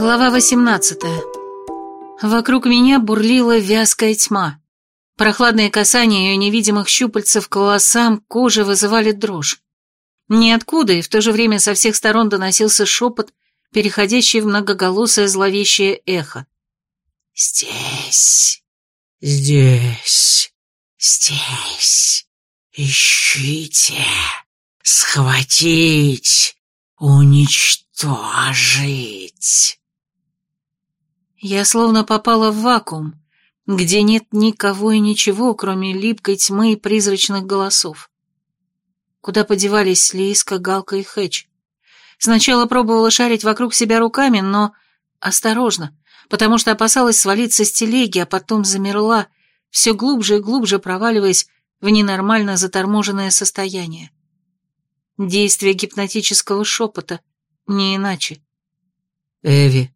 Глава 18. Вокруг меня бурлила вязкая тьма. Прохладные касания ее невидимых щупальцев к волосам, коже вызывали дрожь. Ниоткуда и в то же время со всех сторон доносился шепот, переходящий в многоголосое зловещее эхо. «Здесь, здесь, здесь, ищите, схватить, уничтожить». Я словно попала в вакуум, где нет никого и ничего, кроме липкой тьмы и призрачных голосов. Куда подевались Лиска, Галка и Хэч? Сначала пробовала шарить вокруг себя руками, но осторожно, потому что опасалась свалиться с телеги, а потом замерла, все глубже и глубже проваливаясь в ненормально заторможенное состояние. Действие гипнотического шепота, не иначе. «Эви!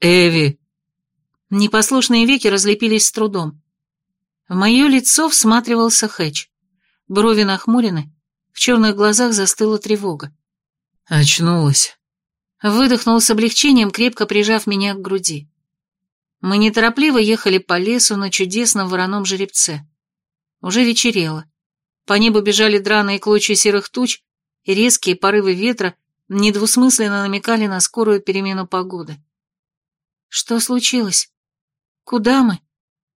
Эви!» Непослушные веки разлепились с трудом. В мое лицо всматривался Хэч. Брови нахмурены, в черных глазах застыла тревога. Очнулась. Выдохнул с облегчением, крепко прижав меня к груди. Мы неторопливо ехали по лесу на чудесном вороном жеребце. Уже вечерело. По небу бежали драные клочья серых туч, и резкие порывы ветра недвусмысленно намекали на скорую перемену погоды. Что случилось? Куда мы?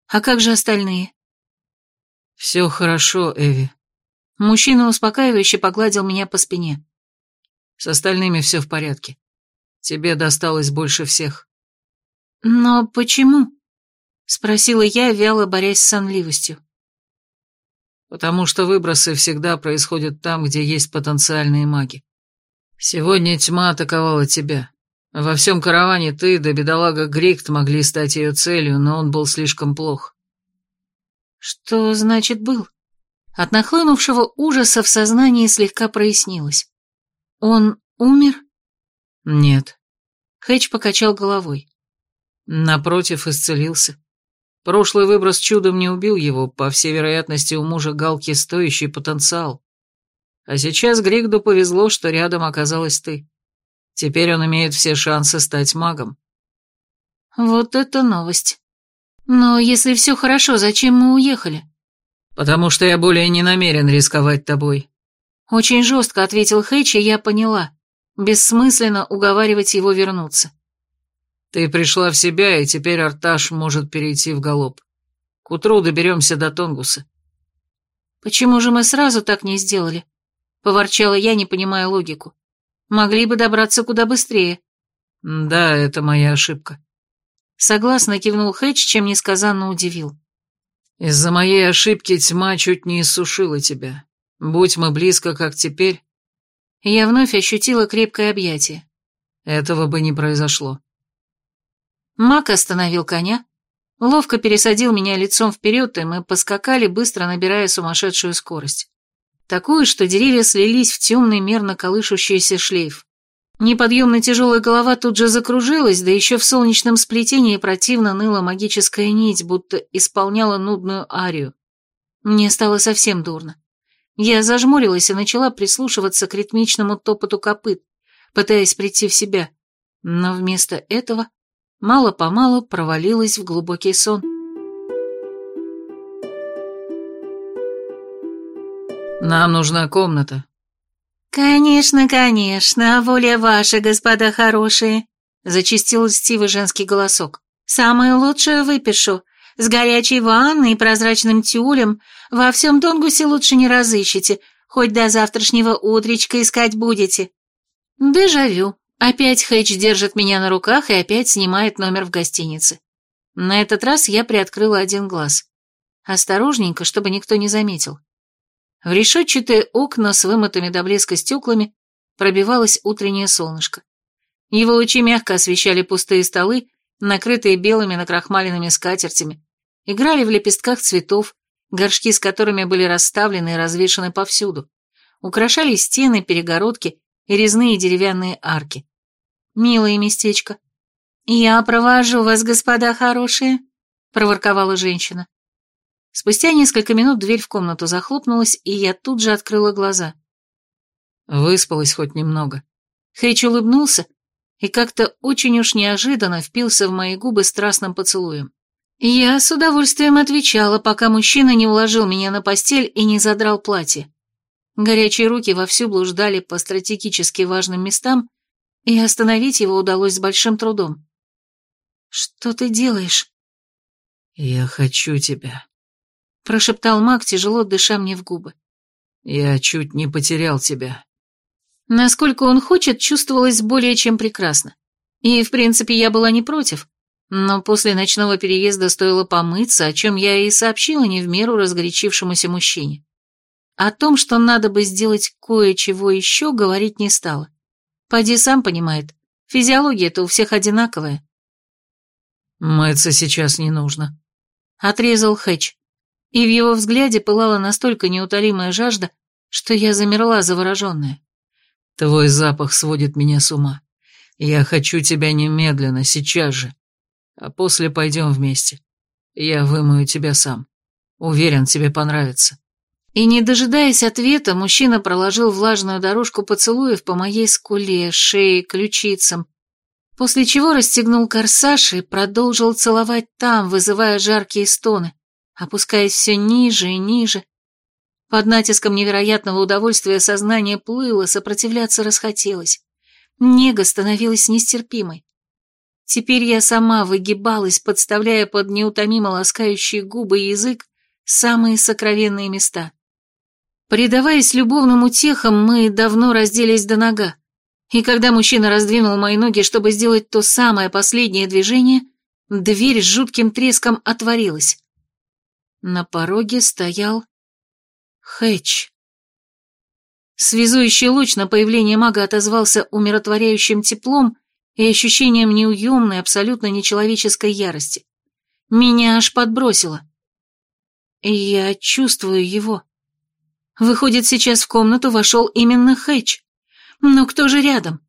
А как же остальные? Все хорошо, Эви. Мужчина успокаивающе погладил меня по спине. С остальными все в порядке. Тебе досталось больше всех. Но почему? Спросила я, вяло борясь с сонливостью. Потому что выбросы всегда происходят там, где есть потенциальные маги. Сегодня тьма атаковала тебя. Во всем караване ты да бедолага Грикт могли стать ее целью, но он был слишком плох. Что значит был? От нахлынувшего ужаса в сознании слегка прояснилось. Он умер? Нет. Хэтч покачал головой. Напротив, исцелился. Прошлый выброс чудом не убил его, по всей вероятности, у мужа Галки стоящий потенциал. А сейчас Григду повезло, что рядом оказалась ты. Теперь он имеет все шансы стать магом. Вот это новость. Но если все хорошо, зачем мы уехали? Потому что я более не намерен рисковать тобой. Очень жестко ответил Хэч, и я поняла. Бессмысленно уговаривать его вернуться. Ты пришла в себя, и теперь Арташ может перейти в галоп. К утру доберемся до Тонгуса. Почему же мы сразу так не сделали? Поворчала я, не понимая логику. Могли бы добраться куда быстрее. Да, это моя ошибка. Согласно кивнул Хэтч, чем несказанно удивил. Из-за моей ошибки тьма чуть не иссушила тебя. Будь мы близко, как теперь... Я вновь ощутила крепкое объятие. Этого бы не произошло. Мак остановил коня, ловко пересадил меня лицом вперед, и мы поскакали, быстро набирая сумасшедшую скорость такую, что деревья слились в темный мерно колышущийся шлейф. Неподъемно тяжелая голова тут же закружилась, да еще в солнечном сплетении противно ныла магическая нить, будто исполняла нудную арию. Мне стало совсем дурно. Я зажмурилась и начала прислушиваться к ритмичному топоту копыт, пытаясь прийти в себя, но вместо этого мало-помалу провалилась в глубокий сон. Нам нужна комната». «Конечно, конечно, воля ваша, господа хорошие», — зачистил льстивый женский голосок. «Самое лучшее выпишу. С горячей ванной и прозрачным тюлем во всем Донгусе лучше не разыщете, хоть до завтрашнего утречка искать будете». Дежавю. Опять Хэйч держит меня на руках и опять снимает номер в гостинице. На этот раз я приоткрыла один глаз. Осторожненько, чтобы никто не заметил. В решетчатые окна с вымытыми до блеска стеклами пробивалось утреннее солнышко. Его лучи мягко освещали пустые столы, накрытые белыми накрахмаленными скатертями, играли в лепестках цветов, горшки с которыми были расставлены и развешаны повсюду, украшали стены, перегородки и резные деревянные арки. Милое местечко. «Я провожу вас, господа хорошие», — проворковала женщина. Спустя несколько минут дверь в комнату захлопнулась, и я тут же открыла глаза. Выспалась хоть немного. Хейч улыбнулся, и как-то очень уж неожиданно впился в мои губы страстным поцелуем. Я с удовольствием отвечала, пока мужчина не уложил меня на постель и не задрал платье. Горячие руки вовсю блуждали по стратегически важным местам, и остановить его удалось с большим трудом. «Что ты делаешь?» «Я хочу тебя», — прошептал маг, тяжело дыша мне в губы. «Я чуть не потерял тебя». Насколько он хочет, чувствовалось более чем прекрасно. И, в принципе, я была не против. Но после ночного переезда стоило помыться, о чем я и сообщила не в меру разгорячившемуся мужчине. О том, что надо бы сделать кое-чего еще, говорить не стала. Поди сам понимает, физиология-то у всех одинаковая. «Мыться сейчас не нужно», — отрезал Хэтч. И в его взгляде пылала настолько неутолимая жажда, что я замерла завороженная. Твой запах сводит меня с ума. Я хочу тебя немедленно, сейчас же. А после пойдем вместе. Я вымою тебя сам. Уверен, тебе понравится». И, не дожидаясь ответа, мужчина проложил влажную дорожку поцелуев по моей скуле, шее, ключицам, после чего расстегнул корсаж и продолжил целовать там, вызывая жаркие стоны, опускаясь все ниже и ниже, под натиском невероятного удовольствия сознание плыло, сопротивляться расхотелось. Нега становилась нестерпимой. Теперь я сама выгибалась, подставляя под неутомимо ласкающие губы и язык самые сокровенные места. Предаваясь любовным утехам, мы давно разделись до нога. И когда мужчина раздвинул мои ноги, чтобы сделать то самое последнее движение, дверь с жутким треском отворилась. На пороге стоял Хэтч. Связующий луч на появление мага отозвался умиротворяющим теплом и ощущением неуемной, абсолютно нечеловеческой ярости. Меня аж подбросило. Я чувствую его. Выходит, сейчас в комнату вошел именно Хэтч. Но кто же рядом?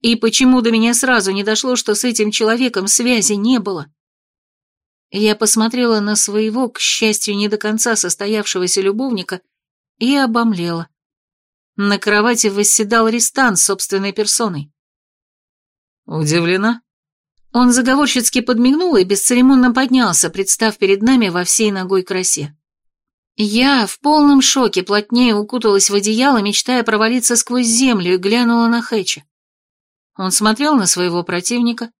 И почему до меня сразу не дошло, что с этим человеком связи не было? Я посмотрела на своего, к счастью, не до конца состоявшегося любовника и обомлела. На кровати восседал Ристан собственной персоной. «Удивлена?» Он заговорщицки подмигнул и бесцеремонно поднялся, представ перед нами во всей ногой красе. Я в полном шоке плотнее укуталась в одеяло, мечтая провалиться сквозь землю, и глянула на Хэча. Он смотрел на своего противника,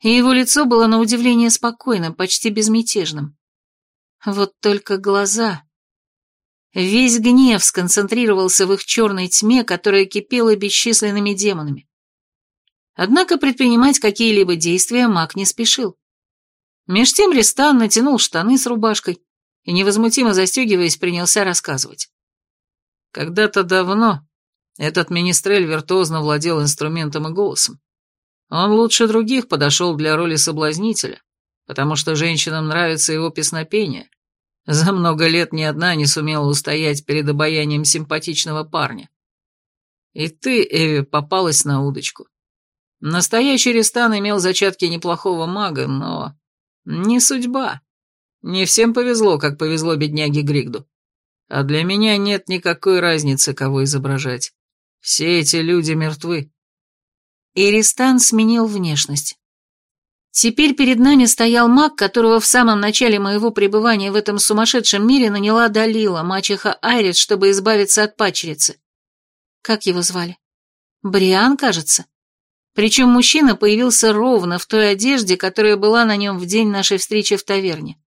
и его лицо было на удивление спокойным, почти безмятежным. Вот только глаза... Весь гнев сконцентрировался в их черной тьме, которая кипела бесчисленными демонами. Однако предпринимать какие-либо действия маг не спешил. Меж тем Ристан натянул штаны с рубашкой и, невозмутимо застегиваясь, принялся рассказывать. Когда-то давно этот министрель виртуозно владел инструментом и голосом. Он лучше других подошел для роли соблазнителя, потому что женщинам нравится его песнопение, за много лет ни одна не сумела устоять перед обаянием симпатичного парня. И ты, Эви, попалась на удочку. Настоящий Ристан имел зачатки неплохого мага, но... Не судьба. Не всем повезло, как повезло бедняге Григду. А для меня нет никакой разницы, кого изображать. Все эти люди мертвы. И Ристан сменил внешность. Теперь перед нами стоял маг, которого в самом начале моего пребывания в этом сумасшедшем мире наняла Далила, мачеха Айрис, чтобы избавиться от пачерицы. Как его звали? Бриан, кажется. Причем мужчина появился ровно в той одежде, которая была на нем в день нашей встречи в таверне.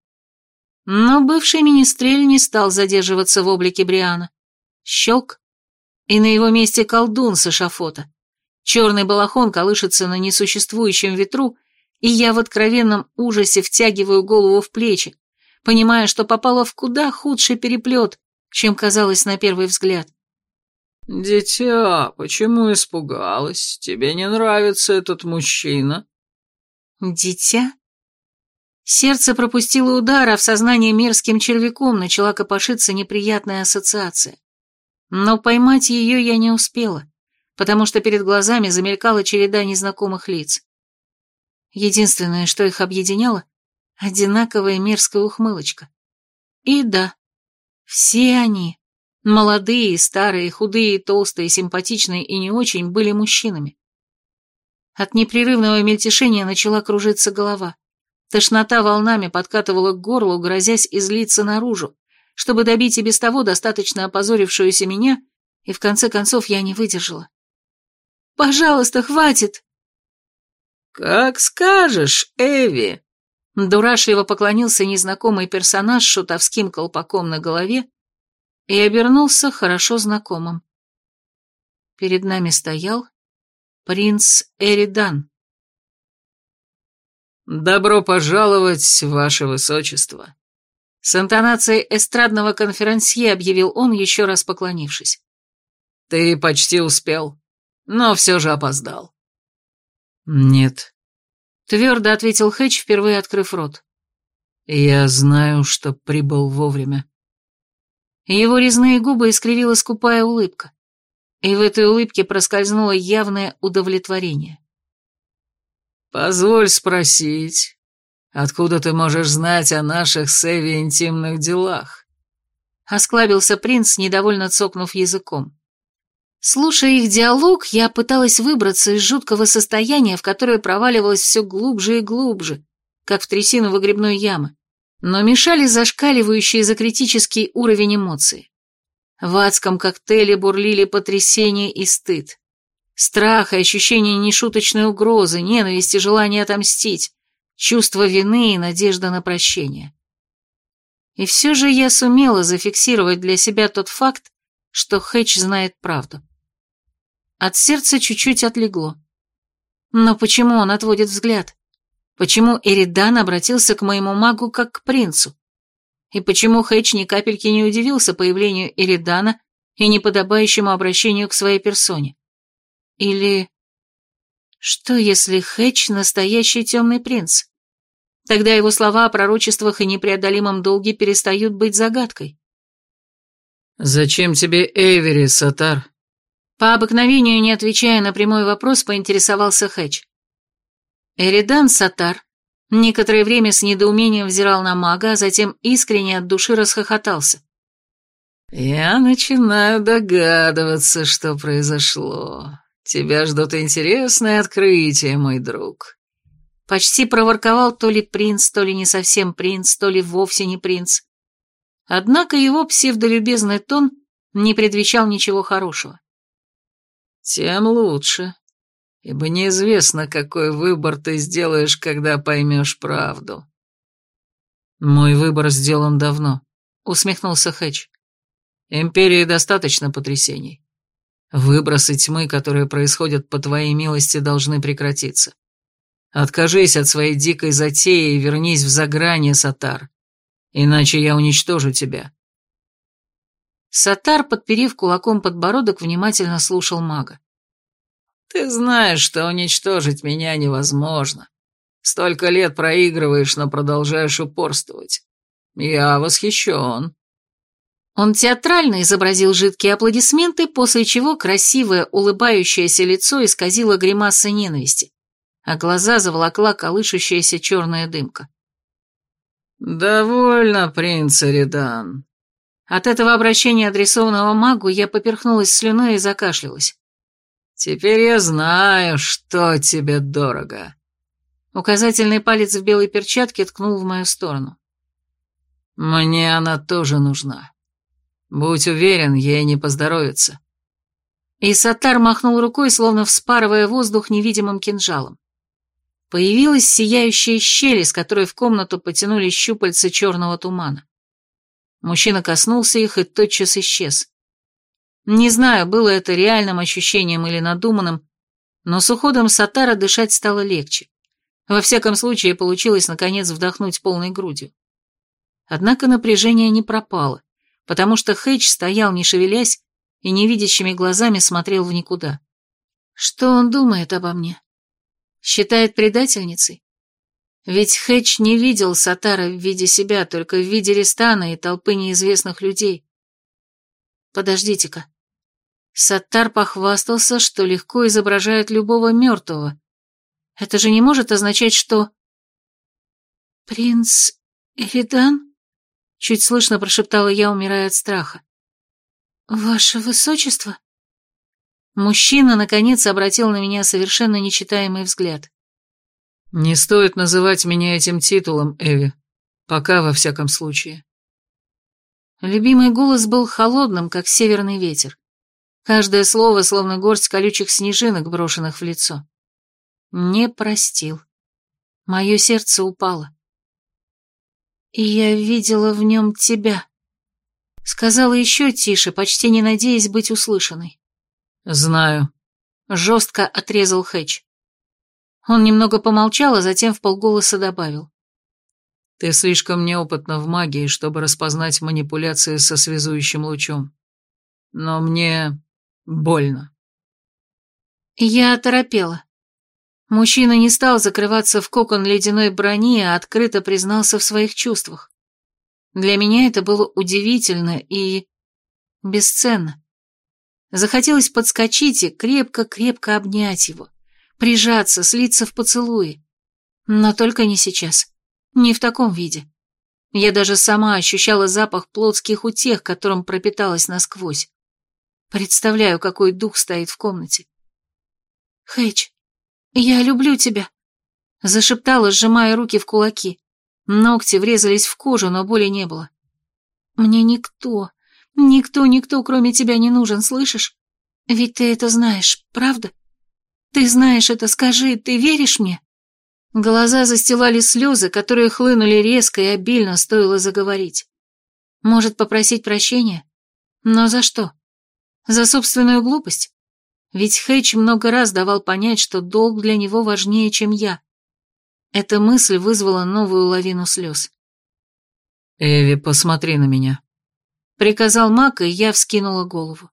Но бывший министрель не стал задерживаться в облике Бриана. Щелк, и на его месте колдун с эшафота. Черный балахон колышется на несуществующем ветру, и я в откровенном ужасе втягиваю голову в плечи, понимая, что попала в куда худший переплет, чем казалось на первый взгляд. «Дитя, почему испугалась? Тебе не нравится этот мужчина?» «Дитя?» Сердце пропустило удар, а в сознании мерзким червяком начала копошиться неприятная ассоциация. Но поймать ее я не успела, потому что перед глазами замелькала череда незнакомых лиц. Единственное, что их объединяло — одинаковая мерзкая ухмылочка. И да, все они, молодые, старые, худые, толстые, симпатичные и не очень, были мужчинами. От непрерывного мельтешения начала кружиться голова. Тошнота волнами подкатывала к горлу, грозясь излиться наружу, чтобы добить и без того достаточно опозорившуюся меня, и в конце концов я не выдержала. «Пожалуйста, хватит!» «Как скажешь, Эви!» Дурашливо поклонился незнакомый персонаж с шутовским колпаком на голове и обернулся хорошо знакомым. Перед нами стоял принц Эридан. «Добро пожаловать, ваше высочество!» С интонацией эстрадного конферансье объявил он, еще раз поклонившись. «Ты почти успел, но все же опоздал». «Нет», — твердо ответил Хэтч, впервые открыв рот. «Я знаю, что прибыл вовремя». Его резные губы искривила скупая улыбка, и в этой улыбке проскользнуло явное удовлетворение. «Позволь спросить, откуда ты можешь знать о наших с Эви интимных делах?» Осклабился принц, недовольно цокнув языком. Слушая их диалог, я пыталась выбраться из жуткого состояния, в которое проваливалось все глубже и глубже, как в трясину выгребной ямы, но мешали зашкаливающие за критический уровень эмоций. В адском коктейле бурлили потрясение и стыд. Страх и ощущение нешуточной угрозы, ненависти, желание отомстить, чувство вины и надежда на прощение. И все же я сумела зафиксировать для себя тот факт, что Хэтч знает правду. От сердца чуть-чуть отлегло. Но почему он отводит взгляд? Почему Эридан обратился к моему магу как к принцу? И почему Хэтч ни капельки не удивился появлению Эридана и неподобающему обращению к своей персоне? Или... Что, если Хэтч настоящий темный принц? Тогда его слова о пророчествах и непреодолимом долге перестают быть загадкой. «Зачем тебе Эйвери, Сатар?» По обыкновению, не отвечая на прямой вопрос, поинтересовался Хэтч. Эридан Сатар некоторое время с недоумением взирал на мага, а затем искренне от души расхохотался. «Я начинаю догадываться, что произошло. Тебя ждут интересные открытия, мой друг». Почти проворковал то ли принц, то ли не совсем принц, то ли вовсе не принц. Однако его псевдолюбезный тон не предвещал ничего хорошего тем лучше, ибо неизвестно, какой выбор ты сделаешь, когда поймешь правду. Мой выбор сделан давно, усмехнулся Хэтч. Империи достаточно потрясений. Выбросы тьмы, которые происходят по твоей милости, должны прекратиться. Откажись от своей дикой затеи и вернись в загране, Сатар. Иначе я уничтожу тебя. Сатар, подперев кулаком подбородок, внимательно слушал мага. «Ты знаешь, что уничтожить меня невозможно. Столько лет проигрываешь, но продолжаешь упорствовать. Я восхищен». Он театрально изобразил жидкие аплодисменты, после чего красивое улыбающееся лицо исказило гримаса ненависти, а глаза заволокла колышущаяся черная дымка. «Довольно, принц Эридан. От этого обращения, адресованного магу, я поперхнулась слюной и закашлялась. «Теперь я знаю, что тебе дорого». Указательный палец в белой перчатке ткнул в мою сторону. «Мне она тоже нужна. Будь уверен, ей не поздоровится». И Сатар махнул рукой, словно вспарывая воздух невидимым кинжалом. Появилась сияющая щель, из которой в комнату потянули щупальца черного тумана. Мужчина коснулся их и тотчас исчез. Не знаю, было это реальным ощущением или надуманным, но с уходом Сатара дышать стало легче. Во всяком случае, получилось наконец вдохнуть полной грудью. Однако напряжение не пропало, потому что Хэтч стоял, не шевелясь, и невидящими глазами смотрел в никуда. Что он думает обо мне? Считает предательницей? Ведь Хэтч не видел Сатара в виде себя, только в виде Ристана и толпы неизвестных людей. Подождите-ка. Саттар похвастался, что легко изображает любого мертвого. Это же не может означать, что... «Принц Эридан?» — чуть слышно прошептала я, умирая от страха. «Ваше высочество?» Мужчина, наконец, обратил на меня совершенно нечитаемый взгляд. «Не стоит называть меня этим титулом, Эви. Пока, во всяком случае». Любимый голос был холодным, как северный ветер. Каждое слово, словно горсть колючих снежинок, брошенных в лицо. Не простил. Мое сердце упало. И я видела в нем тебя. Сказала еще тише, почти не надеясь быть услышанной. «Знаю», — жестко отрезал Хэтч. Он немного помолчал, а затем в полголоса добавил. «Ты слишком неопытна в магии, чтобы распознать манипуляции со связующим лучом. Но мне больно». Я оторопела. Мужчина не стал закрываться в кокон ледяной брони, а открыто признался в своих чувствах. Для меня это было удивительно и... бесценно. Захотелось подскочить и крепко-крепко обнять его, прижаться, слиться в поцелуи. Но только не сейчас. Не в таком виде. Я даже сама ощущала запах плотских утех, которым пропиталась насквозь. Представляю, какой дух стоит в комнате. «Хэч, я люблю тебя», — зашептала, сжимая руки в кулаки. Ногти врезались в кожу, но боли не было. «Мне никто, никто, никто, кроме тебя не нужен, слышишь? Ведь ты это знаешь, правда? Ты знаешь это, скажи, ты веришь мне?» Глаза застилали слезы, которые хлынули резко и обильно, стоило заговорить. Может, попросить прощения? Но за что? За собственную глупость? Ведь Хэтч много раз давал понять, что долг для него важнее, чем я. Эта мысль вызвала новую лавину слез. «Эви, посмотри на меня», — приказал Мак, и я вскинула голову.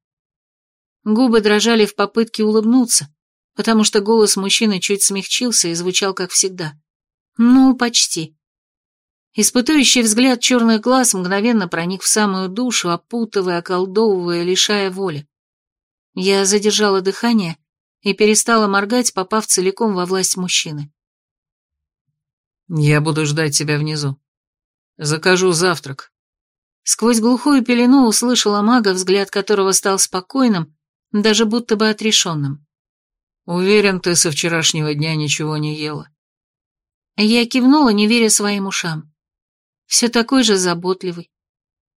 Губы дрожали в попытке улыбнуться, потому что голос мужчины чуть смягчился и звучал как всегда. Ну, почти. Испытующий взгляд черных глаз мгновенно проник в самую душу, опутывая, околдовывая, лишая воли. Я задержала дыхание и перестала моргать, попав целиком во власть мужчины. «Я буду ждать тебя внизу. Закажу завтрак». Сквозь глухую пелену услышала мага, взгляд которого стал спокойным, даже будто бы отрешенным. «Уверен, ты со вчерашнего дня ничего не ела». Я кивнула, не веря своим ушам. Все такой же заботливый.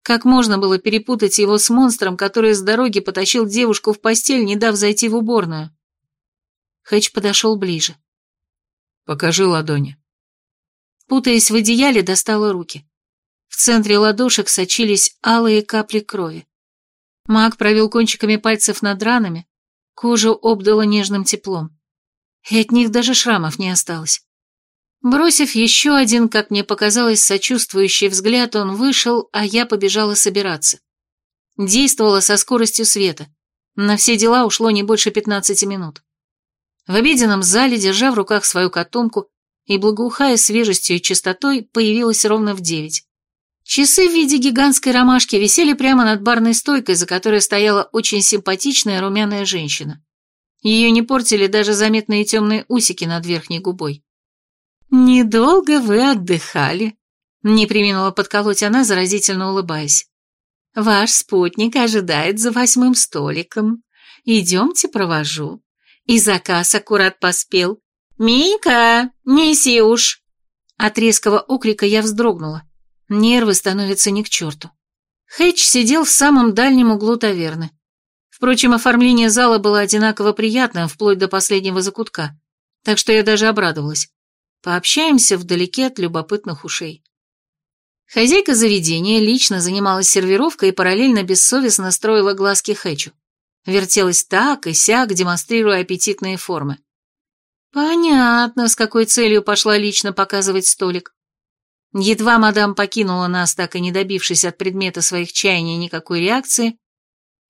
Как можно было перепутать его с монстром, который с дороги потащил девушку в постель, не дав зайти в уборную? Хэч подошел ближе. «Покажи ладони». Путаясь в одеяле, достала руки. В центре ладошек сочились алые капли крови. Маг провел кончиками пальцев над ранами, кожу обдало нежным теплом. И от них даже шрамов не осталось. Бросив еще один, как мне показалось, сочувствующий взгляд, он вышел, а я побежала собираться. Действовала со скоростью света. На все дела ушло не больше пятнадцати минут. В обеденном зале, держа в руках свою котомку, и, благоухая свежестью и чистотой, появилась ровно в девять. Часы в виде гигантской ромашки висели прямо над барной стойкой, за которой стояла очень симпатичная румяная женщина. Ее не портили даже заметные темные усики над верхней губой. «Недолго вы отдыхали», — не приминула подколоть она, заразительно улыбаясь. «Ваш спутник ожидает за восьмым столиком. Идемте, провожу. И заказ аккурат поспел. «Мика, неси уж!» От резкого окрика я вздрогнула. Нервы становятся не к черту. Хэтч сидел в самом дальнем углу таверны. Впрочем, оформление зала было одинаково приятным, вплоть до последнего закутка, так что я даже обрадовалась. Пообщаемся вдалеке от любопытных ушей. Хозяйка заведения лично занималась сервировкой и параллельно бессовестно строила глазки Хэтчу. Вертелась так и сяк, демонстрируя аппетитные формы. Понятно, с какой целью пошла лично показывать столик. Едва мадам покинула нас, так и не добившись от предмета своих чаяний никакой реакции,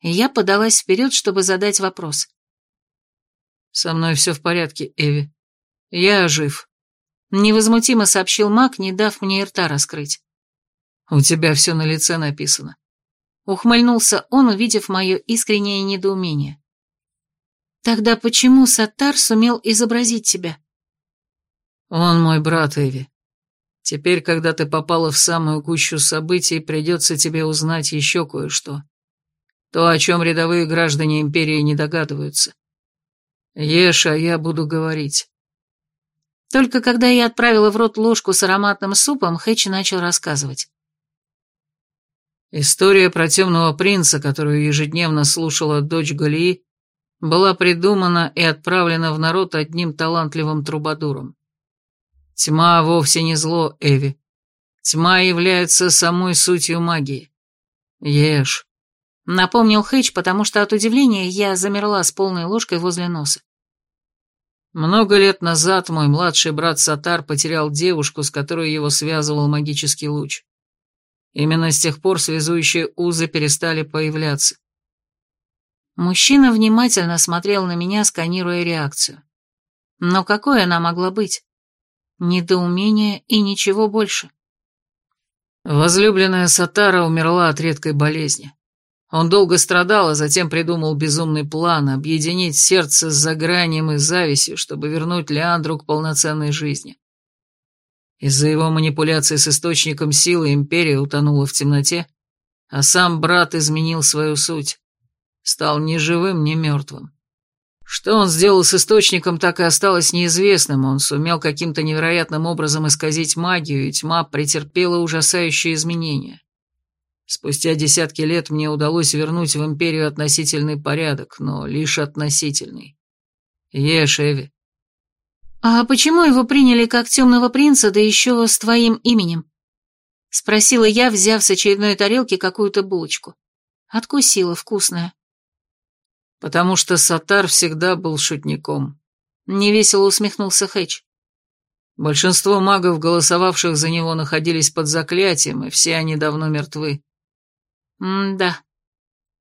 я подалась вперед, чтобы задать вопрос. «Со мной все в порядке, Эви. Я жив», — невозмутимо сообщил маг, не дав мне рта раскрыть. «У тебя все на лице написано». Ухмыльнулся он, увидев мое искреннее недоумение. Тогда почему Саттар сумел изобразить тебя? Он мой брат, Эви. Теперь, когда ты попала в самую гущу событий, придется тебе узнать еще кое-что. То, о чем рядовые граждане Империи не догадываются. Ешь, а я буду говорить. Только когда я отправила в рот ложку с ароматным супом, Хэтч начал рассказывать. История про темного принца, которую ежедневно слушала дочь Галии, была придумана и отправлена в народ одним талантливым трубадуром. Тьма вовсе не зло, Эви. Тьма является самой сутью магии. Ешь. Напомнил Хэтч, потому что от удивления я замерла с полной ложкой возле носа. Много лет назад мой младший брат Сатар потерял девушку, с которой его связывал магический луч. Именно с тех пор связующие узы перестали появляться. Мужчина внимательно смотрел на меня, сканируя реакцию. Но какой она могла быть? Недоумение и ничего больше. Возлюбленная Сатара умерла от редкой болезни. Он долго страдал, а затем придумал безумный план объединить сердце с загранием и завистью, чтобы вернуть Леандру к полноценной жизни. Из-за его манипуляции с источником силы империя утонула в темноте, а сам брат изменил свою суть. Стал ни живым, ни мертвым. Что он сделал с источником, так и осталось неизвестным. Он сумел каким-то невероятным образом исказить магию, и тьма претерпела ужасающие изменения. Спустя десятки лет мне удалось вернуть в Империю относительный порядок, но лишь относительный. Ешь, Эви. «А почему его приняли как темного принца, да еще с твоим именем?» Спросила я, взяв с очередной тарелки какую-то булочку. Откусила, вкусная. «Потому что Сатар всегда был шутником», — невесело усмехнулся Хэч. Большинство магов, голосовавших за него, находились под заклятием, и все они давно мертвы. М-да.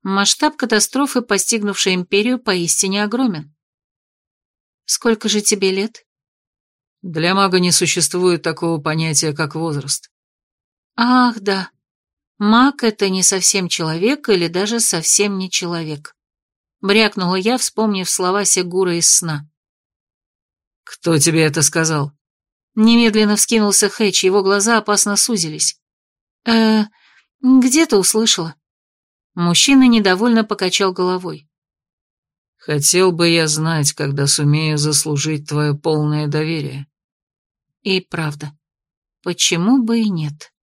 Масштаб катастрофы, постигнувшей империю, поистине огромен. Сколько же тебе лет? Для мага не существует такого понятия, как возраст. Ах, да. Маг — это не совсем человек или даже совсем не человек. Брякнула я, вспомнив слова Сегура из сна. «Кто тебе это сказал?» Немедленно вскинулся Хэч, его глаза опасно сузились. э «Где-то услышала». Мужчина недовольно покачал головой. «Хотел бы я знать, когда сумею заслужить твое полное доверие». И правда, почему бы и нет?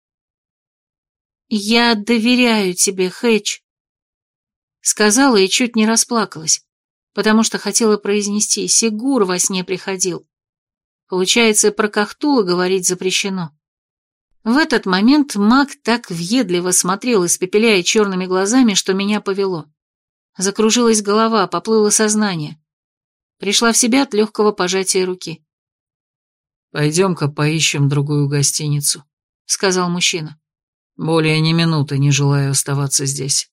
«Я доверяю тебе, Хэч», — сказала и чуть не расплакалась, потому что хотела произнести «Сигур во сне приходил». Получается, про Кахтула говорить запрещено. В этот момент маг так въедливо смотрел, испепеляя черными глазами, что меня повело. Закружилась голова, поплыло сознание. Пришла в себя от легкого пожатия руки. «Пойдем-ка поищем другую гостиницу», — сказал мужчина. «Более ни минуты не желаю оставаться здесь».